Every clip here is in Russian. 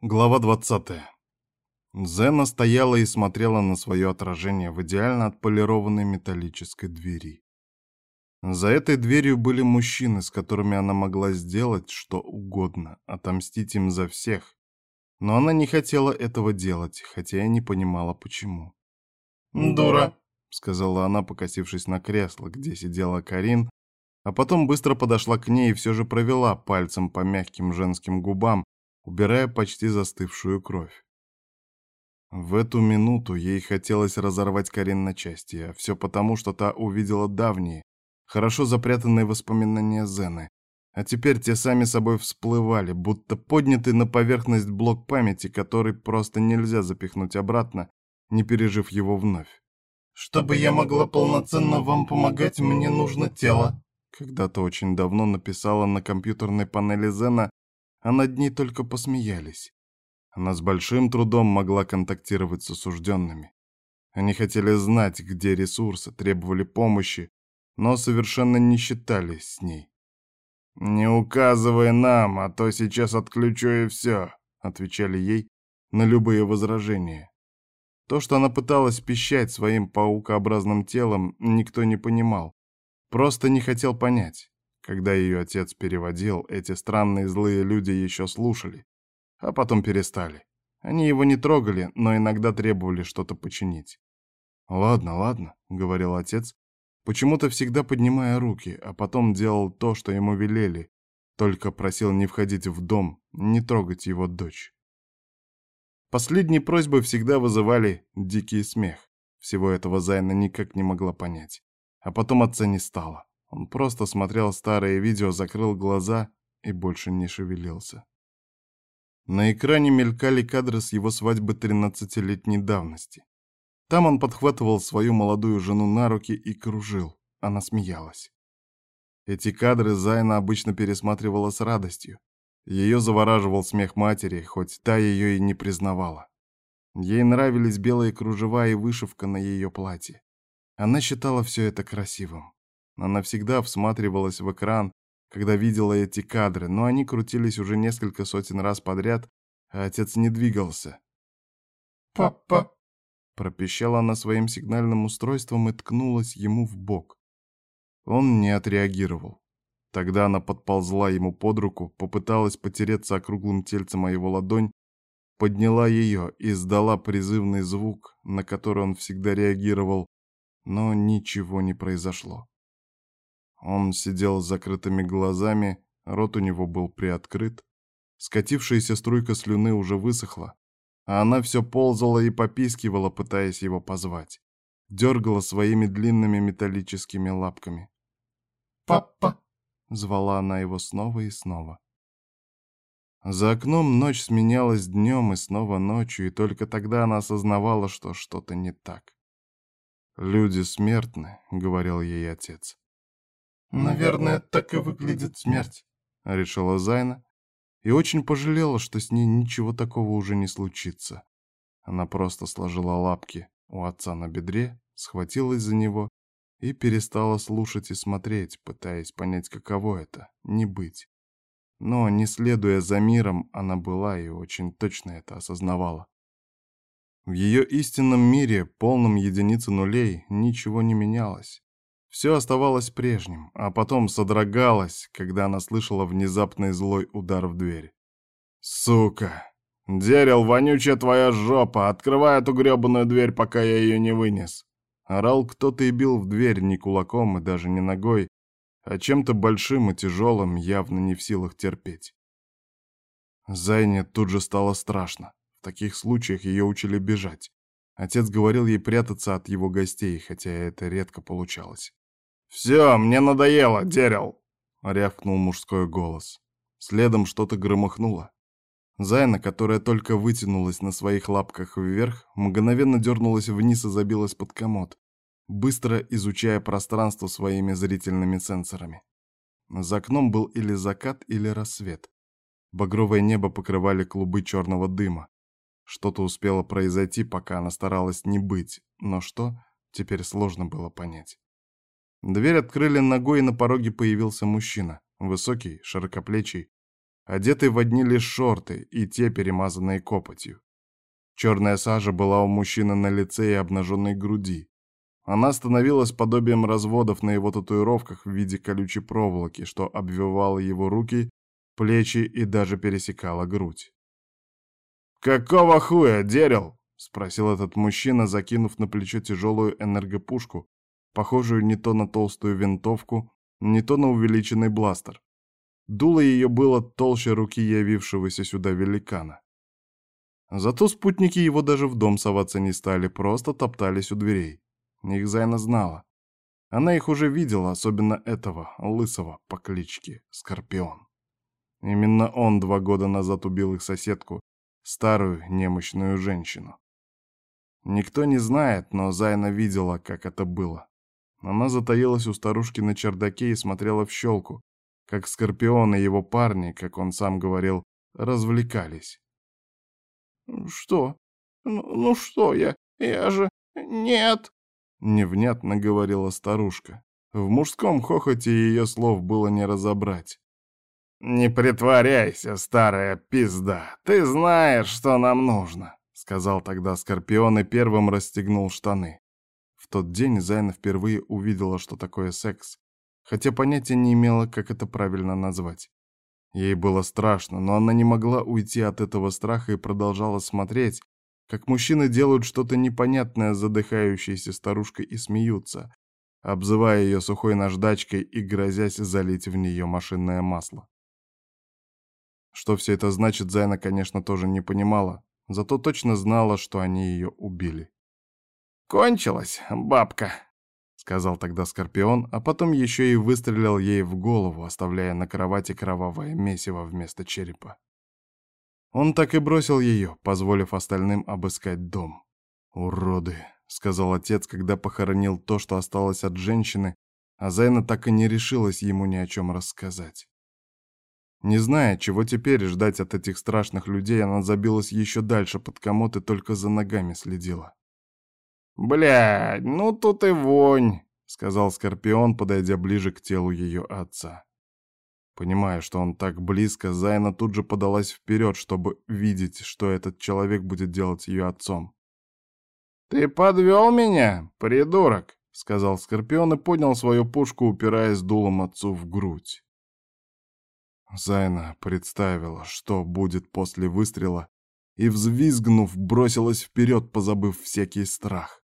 Глава 20. Зена стояла и смотрела на свое отражение в идеально отполированной металлической двери. За этой дверью были мужчины, с которыми она могла сделать что угодно, отомстить им за всех. Но она не хотела этого делать, хотя и не понимала, почему. «Дура», — сказала она, покосившись на кресло, где сидела Карин, а потом быстро подошла к ней и все же провела пальцем по мягким женским губам, убирая почти застывшую кровь. В эту минуту ей хотелось разорвать Карин на части, а все потому, что та увидела давние, хорошо запрятанные воспоминания Зены, а теперь те сами собой всплывали, будто поднятый на поверхность блок памяти, который просто нельзя запихнуть обратно, не пережив его вновь. «Чтобы я могла полноценно вам помогать, мне нужно тело», когда-то очень давно написала на компьютерной панели Зена а над ней только посмеялись. Она с большим трудом могла контактировать с осужденными. Они хотели знать, где ресурсы, требовали помощи, но совершенно не считались с ней. «Не указывай нам, а то сейчас отключу и все», — отвечали ей на любые возражения. То, что она пыталась пищать своим паукообразным телом, никто не понимал. Просто не хотел понять. Когда ее отец переводил, эти странные злые люди еще слушали, а потом перестали. Они его не трогали, но иногда требовали что-то починить. «Ладно, ладно», — говорил отец, почему-то всегда поднимая руки, а потом делал то, что ему велели, только просил не входить в дом, не трогать его дочь. Последние просьбы всегда вызывали дикий смех. Всего этого Зайна никак не могла понять. А потом отца не стало. Он просто смотрел старые видео, закрыл глаза и больше не шевелился. На экране мелькали кадры с его свадьбы 13-летней давности. Там он подхватывал свою молодую жену на руки и кружил. Она смеялась. Эти кадры Зайна обычно пересматривала с радостью. Ее завораживал смех матери, хоть та ее и не признавала. Ей нравились белые кружева и вышивка на ее платье. Она считала все это красивым. Она всегда всматривалась в экран, когда видела эти кадры, но они крутились уже несколько сотен раз подряд, а отец не двигался. «Папа!» — пропищала она своим сигнальным устройством и ткнулась ему в бок. Он не отреагировал. Тогда она подползла ему под руку, попыталась потереться округлым тельцем о его ладонь, подняла ее и издала призывный звук, на который он всегда реагировал, но ничего не произошло. Он сидел с закрытыми глазами, рот у него был приоткрыт. Скатившаяся струйка слюны уже высохла, а она все ползала и попискивала, пытаясь его позвать. Дергала своими длинными металлическими лапками. «Папа!» — звала она его снова и снова. За окном ночь сменялась днем и снова ночью, и только тогда она осознавала, что что-то не так. «Люди смертны», — говорил ей отец. «Наверное, так и выглядит смерть», — решила Зайна, и очень пожалела, что с ней ничего такого уже не случится. Она просто сложила лапки у отца на бедре, схватилась за него и перестала слушать и смотреть, пытаясь понять, каково это — не быть. Но, не следуя за миром, она была и очень точно это осознавала. В ее истинном мире, полном единицы нулей, ничего не менялось. Все оставалось прежним, а потом содрогалось, когда она слышала внезапный злой удар в дверь. «Сука! Дерел, вонючая твоя жопа! Открывай эту гребаную дверь, пока я ее не вынес!» Орал кто-то и бил в дверь не кулаком и даже не ногой, а чем-то большим и тяжелым, явно не в силах терпеть. Зайне тут же стало страшно. В таких случаях ее учили бежать. Отец говорил ей прятаться от его гостей, хотя это редко получалось. «Все, мне надоело, Дерел!» — рявкнул мужской голос. Следом что-то громыхнуло. Зайна, которая только вытянулась на своих лапках вверх, мгновенно дернулась вниз и забилась под комод, быстро изучая пространство своими зрительными сенсорами. За окном был или закат, или рассвет. Багровое небо покрывали клубы черного дыма. Что-то успело произойти, пока она старалась не быть, но что, теперь сложно было понять. Дверь открыли ногой, и на пороге появился мужчина. Высокий, широкоплечий. одетый в одни лишь шорты, и те перемазанные копотью. Черная сажа была у мужчины на лице и обнаженной груди. Она становилась подобием разводов на его татуировках в виде колючей проволоки, что обвивало его руки, плечи и даже пересекала грудь. «Какого хуя, Дерил?» — спросил этот мужчина, закинув на плечо тяжелую энергопушку, похожую не то на толстую винтовку, не то на увеличенный бластер. Дуло ее было толще руки явившегося сюда великана. Зато спутники его даже в дом соваться не стали, просто топтались у дверей. Их Зайна знала. Она их уже видела, особенно этого, лысого, по кличке Скорпион. Именно он два года назад убил их соседку, старую немощную женщину. Никто не знает, но Зайна видела, как это было. Она затаилась у старушки на чердаке и смотрела в щелку, как Скорпион и его парни, как он сам говорил, развлекались. «Что? Ну, ну что я? Я же... Нет!» Невнятно говорила старушка. В мужском хохоте ее слов было не разобрать. «Не притворяйся, старая пизда, ты знаешь, что нам нужно», — сказал тогда Скорпион и первым расстегнул штаны. Тот день Зайна впервые увидела, что такое секс, хотя понятия не имела, как это правильно назвать. Ей было страшно, но она не могла уйти от этого страха и продолжала смотреть, как мужчины делают что-то непонятное с задыхающейся старушкой и смеются, обзывая ее сухой наждачкой и грозясь залить в нее машинное масло. Что все это значит, Зайна, конечно, тоже не понимала, зато точно знала, что они ее убили. «Кончилась, бабка», — сказал тогда Скорпион, а потом еще и выстрелил ей в голову, оставляя на кровати кровавое месиво вместо черепа. Он так и бросил ее, позволив остальным обыскать дом. «Уроды», — сказал отец, когда похоронил то, что осталось от женщины, а Зайна так и не решилась ему ни о чем рассказать. Не зная, чего теперь ждать от этих страшных людей, она забилась еще дальше под комод и только за ногами следила. «Блядь, ну тут и вонь», — сказал Скорпион, подойдя ближе к телу ее отца. Понимая, что он так близко, Зайна тут же подалась вперед, чтобы видеть, что этот человек будет делать ее отцом. «Ты подвел меня, придурок!» — сказал Скорпион и поднял свою пушку, упираясь дулом отцу в грудь. Зайна представила, что будет после выстрела, и, взвизгнув, бросилась вперед, позабыв всякий страх.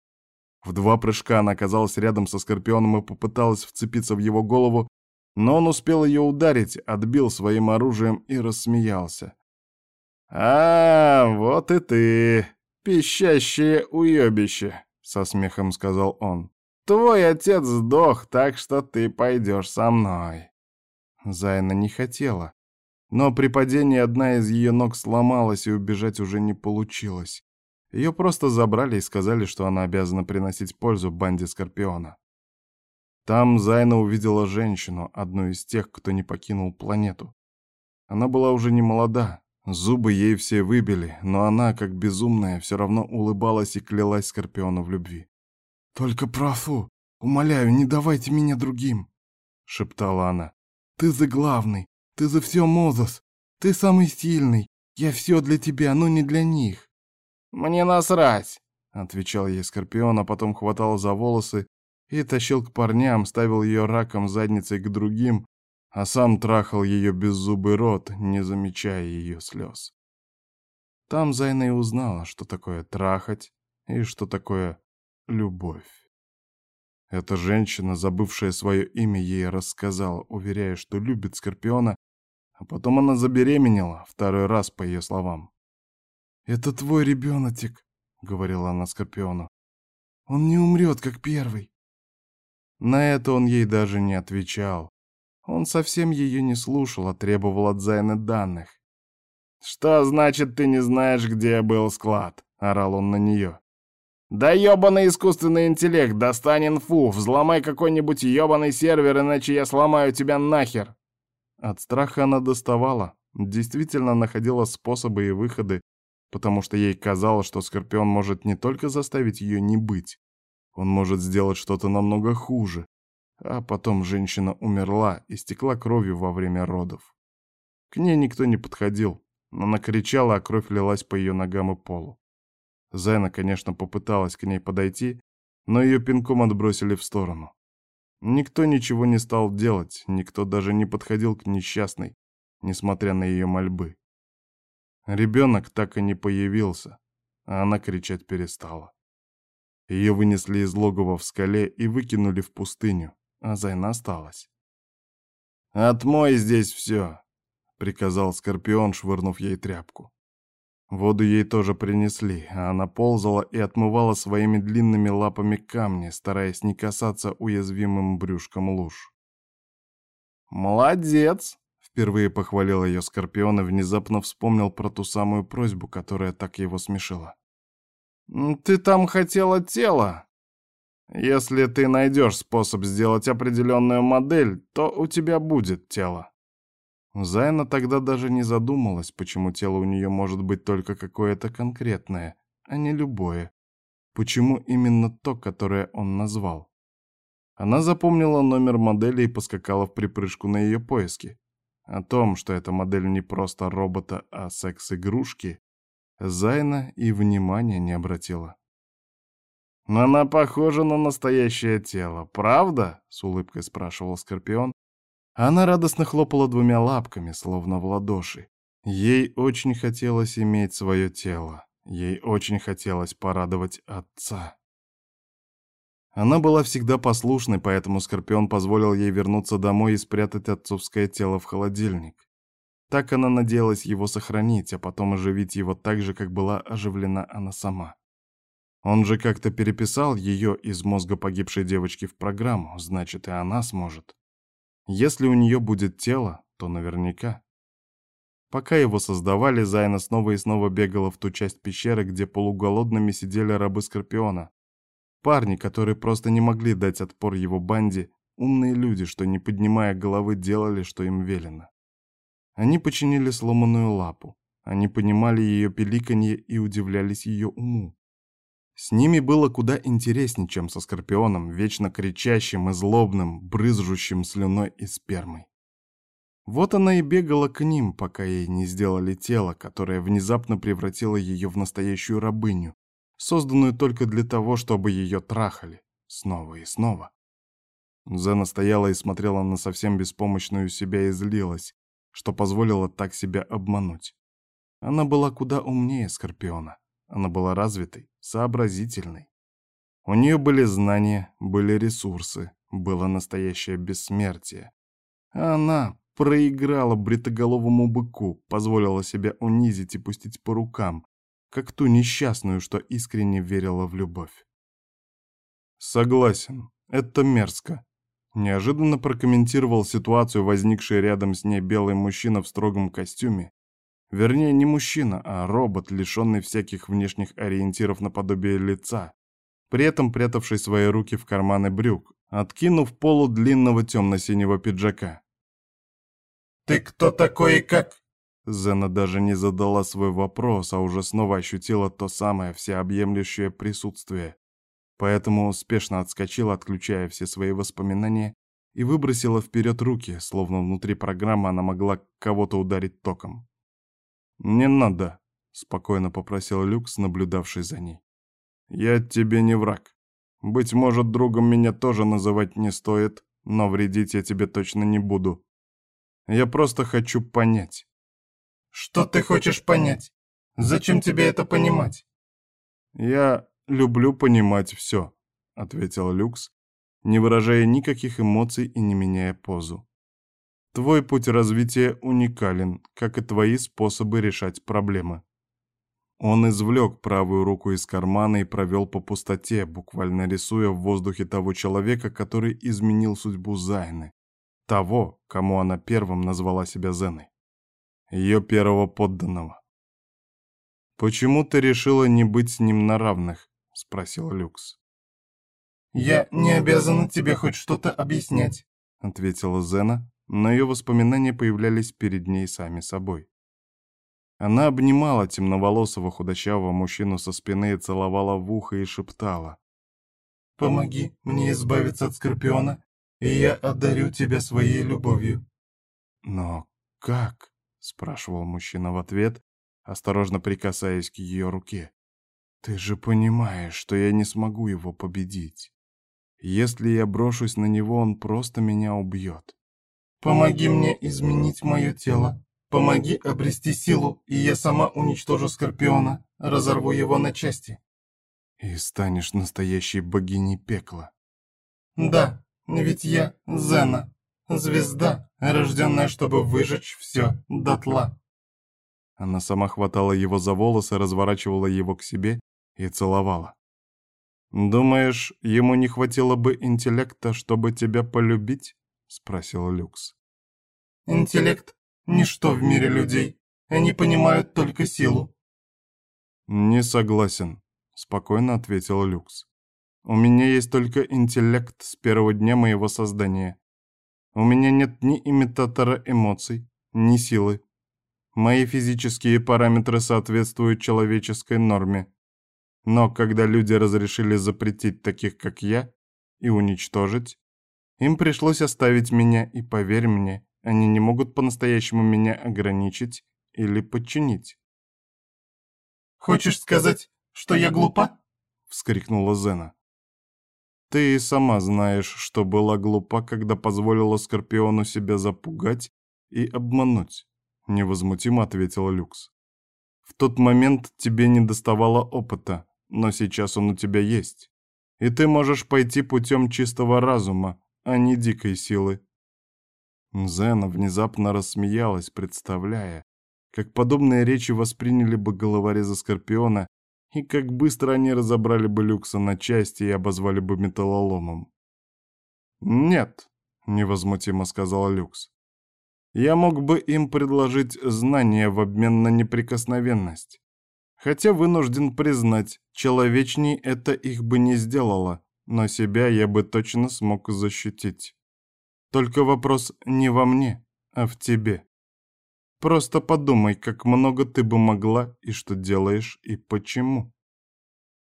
В два прыжка она оказалась рядом со Скорпионом и попыталась вцепиться в его голову, но он успел ее ударить, отбил своим оружием и рассмеялся. «А, вот и ты, пищащее уебище», — со смехом сказал он. «Твой отец сдох, так что ты пойдешь со мной». Зайна не хотела, но при падении одна из ее ног сломалась, и убежать уже не получилось. Ее просто забрали и сказали, что она обязана приносить пользу банде Скорпиона. Там Зайна увидела женщину, одну из тех, кто не покинул планету. Она была уже не молода, зубы ей все выбили, но она, как безумная, все равно улыбалась и клялась Скорпиону в любви. «Только прошу, умоляю, не давайте меня другим!» — шептала она. «Ты за главный, ты за все Мозес, ты самый сильный, я все для тебя, но не для них!» «Мне насрать!» — отвечал ей Скорпион, а потом хватал за волосы и тащил к парням, ставил ее раком задницей к другим, а сам трахал ее беззубый рот, не замечая ее слез. Там Зайна и узнала, что такое трахать и что такое любовь. Эта женщина, забывшая свое имя, ей рассказала, уверяя, что любит Скорпиона, а потом она забеременела, второй раз, по ее словам. «Это твой ребеночек», — говорила она Скорпиону. «Он не умрет, как первый. На это он ей даже не отвечал. Он совсем ее не слушал, а требовал от Зайны данных. «Что значит, ты не знаешь, где был склад?» — орал он на нее. «Да ёбаный искусственный интеллект, достань инфу, взломай какой-нибудь ёбаный сервер, иначе я сломаю тебя нахер!» От страха она доставала, действительно находила способы и выходы, потому что ей казалось, что Скорпион может не только заставить ее не быть, он может сделать что-то намного хуже. А потом женщина умерла и стекла кровью во время родов. К ней никто не подходил. Она кричала, а кровь лилась по ее ногам и полу. Зайна, конечно, попыталась к ней подойти, но ее пинком отбросили в сторону. Никто ничего не стал делать, никто даже не подходил к несчастной, несмотря на ее мольбы. Ребенок так и не появился, а она кричать перестала. Ее вынесли из логова в скале и выкинули в пустыню, а Зайна осталась. «Отмой здесь все!» — приказал Скорпион, швырнув ей тряпку. Воду ей тоже принесли, а она ползала и отмывала своими длинными лапами камни, стараясь не касаться уязвимым брюшком луж. «Молодец!» — впервые похвалил ее Скорпион и внезапно вспомнил про ту самую просьбу, которая так его смешила. Ты там хотела тело. Если ты найдешь способ сделать определенную модель, то у тебя будет тело. Зайна тогда даже не задумалась, почему тело у нее может быть только какое-то конкретное, а не любое. Почему именно то, которое он назвал? Она запомнила номер модели и поскакала в припрыжку на ее поиски. О том, что эта модель не просто робота, а секс-игрушки, Зайна и внимания не обратила. «Но она похожа на настоящее тело, правда?» — с улыбкой спрашивал Скорпион. Она радостно хлопала двумя лапками, словно в ладоши. Ей очень хотелось иметь свое тело. Ей очень хотелось порадовать отца. Она была всегда послушной, поэтому Скорпион позволил ей вернуться домой и спрятать отцовское тело в холодильник. Так она надеялась его сохранить, а потом оживить его так же, как была оживлена она сама. Он же как-то переписал ее из мозга погибшей девочки в программу, значит, и она сможет. Если у нее будет тело, то наверняка. Пока его создавали, Зайна снова и снова бегала в ту часть пещеры, где полуголодными сидели рабы Скорпиона. Парни, которые просто не могли дать отпор его банде, умные люди, что, не поднимая головы, делали, что им велено. Они починили сломанную лапу. Они понимали ее пеликанье и удивлялись ее уму. С ними было куда интереснее, чем со Скорпионом, вечно кричащим и злобным, брызжущим слюной и спермой. Вот она и бегала к ним, пока ей не сделали тело, которое внезапно превратило ее в настоящую рабыню, созданную только для того, чтобы ее трахали. Снова и снова. Зена стояла и смотрела на совсем беспомощную себя и злилась, что позволило так себя обмануть. Она была куда умнее Скорпиона. Она была развитой, сообразительной. У нее были знания, были ресурсы, было настоящее бессмертие. А она проиграла бритоголовому быку, позволила себя унизить и пустить по рукам, как ту несчастную, что искренне верила в любовь. Согласен, это мерзко, Неожиданно прокомментировал ситуацию, возникший рядом с ней белый мужчина в строгом костюме. Вернее, не мужчина, а робот, лишенный всяких внешних ориентиров наподобие лица, при этом прятавший свои руки в карманы брюк, откинув полу длинного темно-синего пиджака. «Ты кто такой и как?» Зена даже не задала свой вопрос, а уже снова ощутила то самое всеобъемлющее присутствие, поэтому успешно отскочила, отключая все свои воспоминания, и выбросила вперед руки, словно внутри программы она могла кого-то ударить током. «Не надо», — спокойно попросил Люкс, наблюдавший за ней. «Я тебе не враг. Быть может, другом меня тоже называть не стоит, но вредить я тебе точно не буду. Я просто хочу понять». «Что ты хочешь понять? Зачем тебе это понимать?» «Я люблю понимать все», — ответил Люкс, не выражая никаких эмоций и не меняя позу. «Твой путь развития уникален, как и твои способы решать проблемы». Он извлек правую руку из кармана и провел по пустоте, буквально рисуя в воздухе того человека, который изменил судьбу Зайны. Того, кому она первым назвала себя Зеной. Ее первого подданного. «Почему ты решила не быть с ним на равных?» — спросил Люкс. «Я не обязана тебе хоть что-то объяснять», — ответила Зена, но ее воспоминания появлялись перед ней сами собой. Она обнимала темноволосого худощавого мужчину со спины и целовала в ухо и шептала. «Помоги мне избавиться от Скорпиона, и я одарю тебя своей любовью». «Но как?» — спрашивал мужчина в ответ, осторожно прикасаясь к ее руке. Ты же понимаешь, что я не смогу его победить. Если я брошусь на него, он просто меня убьет. Помоги мне изменить мое тело. Помоги обрести силу, и я сама уничтожу Скорпиона, разорву его на части. И станешь настоящей богиней пекла. Да, ведь я Зена, звезда, рожденная, чтобы выжечь все дотла. Она сама хватала его за волосы, разворачивала его к себе и целовала. «Думаешь, ему не хватило бы интеллекта, чтобы тебя полюбить?» — спросил Люкс. «Интеллект — ничто в мире людей. Они понимают только силу». «Не согласен», — спокойно ответил Люкс. «У меня есть только интеллект с первого дня моего создания. У меня нет ни имитатора эмоций, ни силы. Мои физические параметры соответствуют человеческой норме. Но когда люди разрешили запретить таких, как я, и уничтожить, им пришлось оставить меня, и поверь мне, они не могут по-настоящему меня ограничить или подчинить. «Хочешь сказать, что я глупа?» — вскрикнула Зена. «Ты и сама знаешь, что была глупа, когда позволила Скорпиону себя запугать и обмануть», — невозмутимо ответил Люкс. «В тот момент тебе не доставало опыта, но сейчас он у тебя есть. И ты можешь пойти путем чистого разума, а не дикой силы. Зена внезапно рассмеялась, представляя, как подобные речи восприняли бы головореза Скорпиона и как быстро они разобрали бы Люкса на части и обозвали бы металлоломом. «Нет», — невозмутимо сказал Люкс, — «я мог бы им предложить знания в обмен на неприкосновенность. Хотя вынужден признать, человечней это их бы не сделало, но себя я бы точно смог защитить. Только вопрос не во мне, а в тебе. Просто подумай, как много ты бы могла и что делаешь и почему.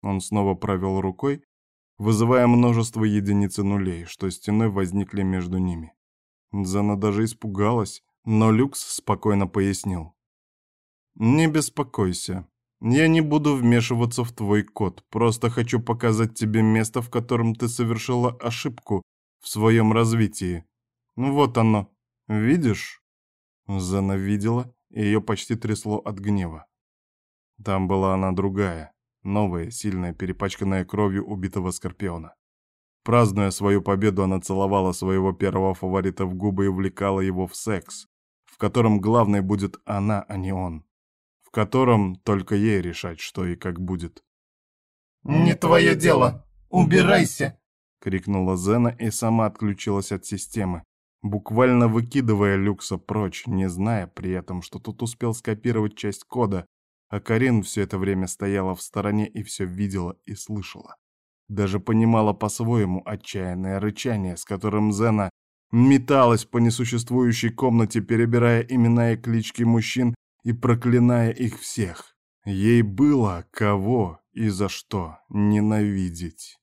Он снова провел рукой, вызывая множество единиц и нулей, что стеной возникли между ними. Зана даже испугалась, но Люкс спокойно пояснил. «Не беспокойся. Я не буду вмешиваться в твой код, просто хочу показать тебе место, в котором ты совершила ошибку в своем развитии. Вот оно. Видишь?» Зана видела, и ее почти трясло от гнева. Там была она другая, новая, сильная, перепачканная кровью убитого Скорпиона. Празднуя свою победу, она целовала своего первого фаворита в губы и увлекала его в секс, в котором главной будет она, а не он в котором только ей решать, что и как будет. «Не твое дело! Убирайся!» — крикнула Зена и сама отключилась от системы, буквально выкидывая Люкса прочь, не зная при этом, что тот успел скопировать часть кода, а Карин все это время стояла в стороне и все видела и слышала. Даже понимала по-своему отчаянное рычание, с которым Зена металась по несуществующей комнате, перебирая имена и клички мужчин, и проклиная их всех. Ей было кого и за что ненавидеть.